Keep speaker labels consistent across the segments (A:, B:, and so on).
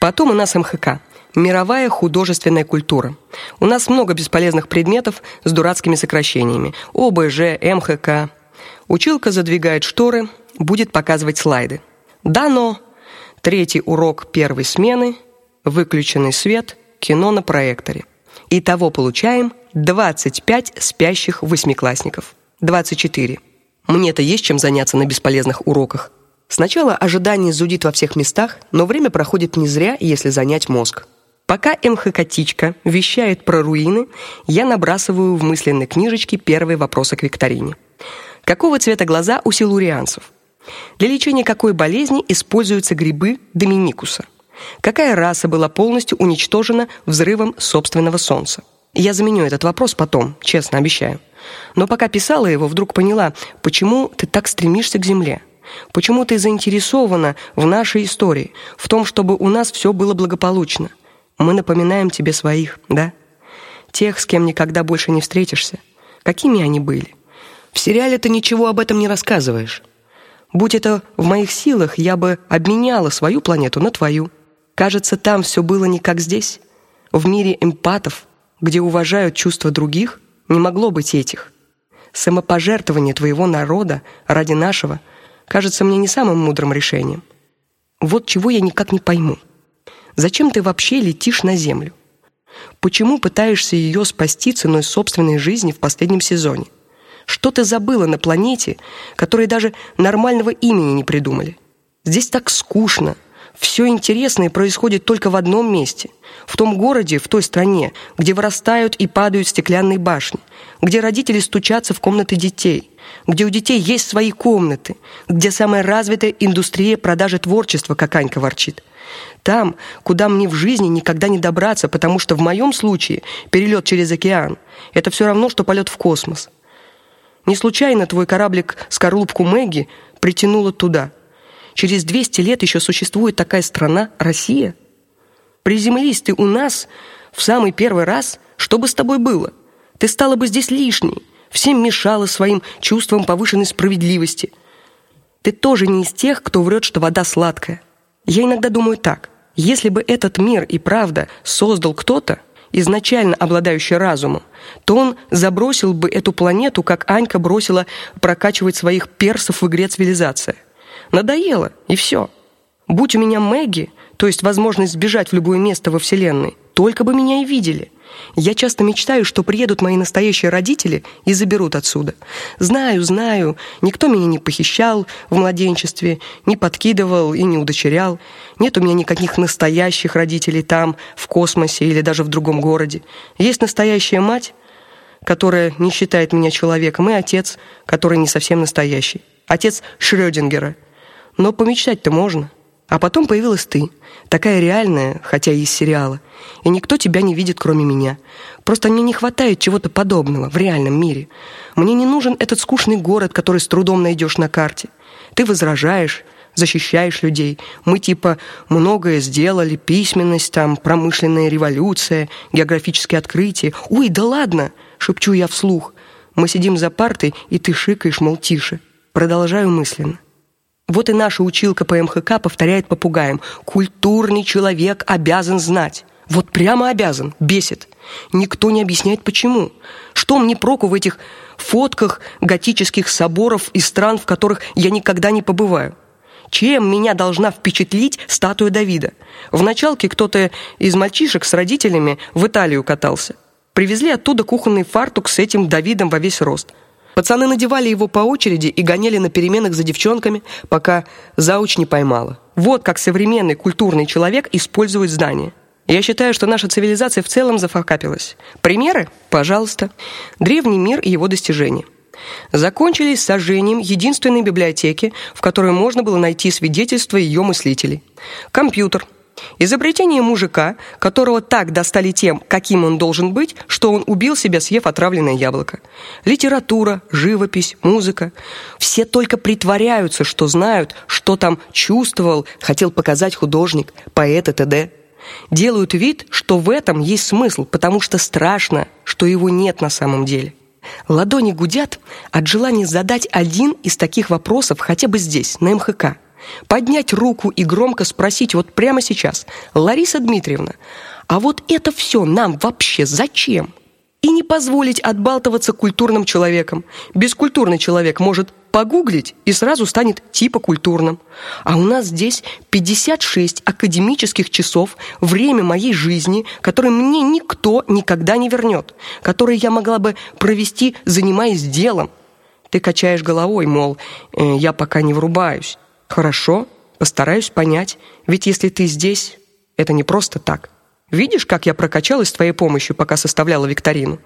A: Потом у нас МХК мировая художественная культура. У нас много бесполезных предметов с дурацкими сокращениями: ОБЖ, МХК. Училка задвигает шторы, будет показывать слайды. Дано. Третий урок первой смены, выключенный свет, кино на проекторе. Итого получаем 25 спящих восьмиклассников. 24. Мне-то есть чем заняться на бесполезных уроках. Сначала ожидание зудит во всех местах, но время проходит не зря, если занять мозг. Пока МХКтичка вещает про руины, я набрасываю в мысленной книжечке первые вопросы к викторине. Какого цвета глаза у силурианцев? Для лечения какой болезни используются грибы доминикуса? Какая раса была полностью уничтожена взрывом собственного солнца? Я заменю этот вопрос потом, честно обещаю. Но пока писала его, вдруг поняла, почему ты так стремишься к земле. Почему ты заинтересована в нашей истории, в том, чтобы у нас все было благополучно. Мы напоминаем тебе своих, да? Тех, с кем никогда больше не встретишься. Какими они были? В сериале ты ничего об этом не рассказываешь. Будь это в моих силах, я бы обменяла свою планету на твою. Кажется, там все было не как здесь. В мире эмпатов, где уважают чувства других, не могло быть этих. Самопожертвование твоего народа ради нашего кажется мне не самым мудрым решением. Вот чего я никак не пойму. Зачем ты вообще летишь на землю? Почему пытаешься ее спасти ценой собственной жизни в последнем сезоне? Что ты забыла на планете, которой даже нормального имени не придумали? Здесь так скучно. Все интересное происходит только в одном месте, в том городе, в той стране, где вырастают и падают стеклянные башни, где родители стучатся в комнаты детей, где у детей есть свои комнаты, где самая развитая индустрия продажи творчества, как Анька ворчит. Там, куда мне в жизни никогда не добраться, потому что в моем случае перелет через океан это все равно что полет в космос. Не случайно твой кораблик скорлупку Мэгги притянуло туда. Через 200 лет еще существует такая страна Россия. Приземлись ты у нас в самый первый раз, что бы с тобой было? Ты стала бы здесь лишней, всем мешала своим чувством повышенной справедливости. Ты тоже не из тех, кто врет, что вода сладкая. Я иногда думаю так: если бы этот мир и правда создал кто-то, изначально обладающий разумом, то он забросил бы эту планету, как Анька бросила прокачивать своих персов в игре цивилизация. Надоело, и все. Будь у меня Мэгги, то есть возможность сбежать в любое место во вселенной, только бы меня и видели. Я часто мечтаю, что приедут мои настоящие родители и заберут отсюда. Знаю, знаю, никто меня не похищал в младенчестве, не подкидывал и не удочерял. Нет у меня никаких настоящих родителей там, в космосе или даже в другом городе. Есть настоящая мать, которая не считает меня человеком, и отец, который не совсем настоящий. Отец Шрёдингера. Но помечтать-то можно. А потом появилась ты, такая реальная, хотя и из сериала. И никто тебя не видит, кроме меня. Просто мне не хватает чего-то подобного в реальном мире. Мне не нужен этот скучный город, который с трудом найдешь на карте. Ты возражаешь, защищаешь людей. Мы типа многое сделали, письменность там, промышленная революция, географические открытия. Ой, да ладно, шепчу я вслух. Мы сидим за партой, и ты шикаешь, мол, тише. Продолжаю мысленно. Вот и наша училка по МХК повторяет попугаем: "Культурный человек обязан знать". Вот прямо обязан, бесит. Никто не объясняет почему. Что мне проку в этих фотках готических соборов и стран, в которых я никогда не побываю? Чем меня должна впечатлить статуя Давида? В началке кто-то из мальчишек с родителями в Италию катался. Привезли оттуда кухонный фартук с этим Давидом во весь рост. Пацаны надевали его по очереди и гоняли на переменах за девчонками, пока зауч не поймала. Вот как современный культурный человек использует знания. Я считаю, что наша цивилизация в целом зафакапилась. Примеры? Пожалуйста. Древний мир и его достижения. Закончились сожжением единственной библиотеки, в которой можно было найти свидетельства ее мыслителей. Компьютер – Изобретение мужика, которого так достали тем, каким он должен быть, что он убил себя, съев отравленное яблоко. Литература, живопись, музыка все только притворяются, что знают, что там чувствовал, хотел показать художник, поэт и т.д. Делают вид, что в этом есть смысл, потому что страшно, что его нет на самом деле. Ладони гудят от желания задать один из таких вопросов хотя бы здесь, на МХК. Поднять руку и громко спросить вот прямо сейчас: "Лариса Дмитриевна, а вот это все нам вообще зачем?" И не позволить отбалтываться культурным человеком. Бескультурный человек может погуглить и сразу станет типа культурным. А у нас здесь 56 академических часов время моей жизни, которые мне никто никогда не вернет, которые я могла бы провести, занимаясь делом. Ты качаешь головой, мол, э, я пока не врубаюсь. Хорошо, постараюсь понять, ведь если ты здесь, это не просто так. Видишь, как я прокачалась с твоей помощью, пока составляла викторину?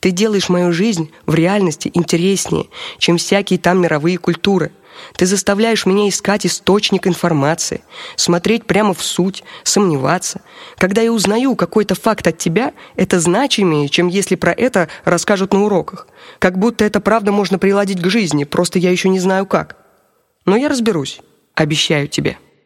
A: Ты делаешь мою жизнь в реальности интереснее, чем всякие там мировые культуры. Ты заставляешь меня искать источник информации, смотреть прямо в суть, сомневаться. Когда я узнаю какой-то факт от тебя, это значимее, чем если про это расскажут на уроках. Как будто это правда можно приладить к жизни, просто я еще не знаю как. Но я разберусь, обещаю тебе.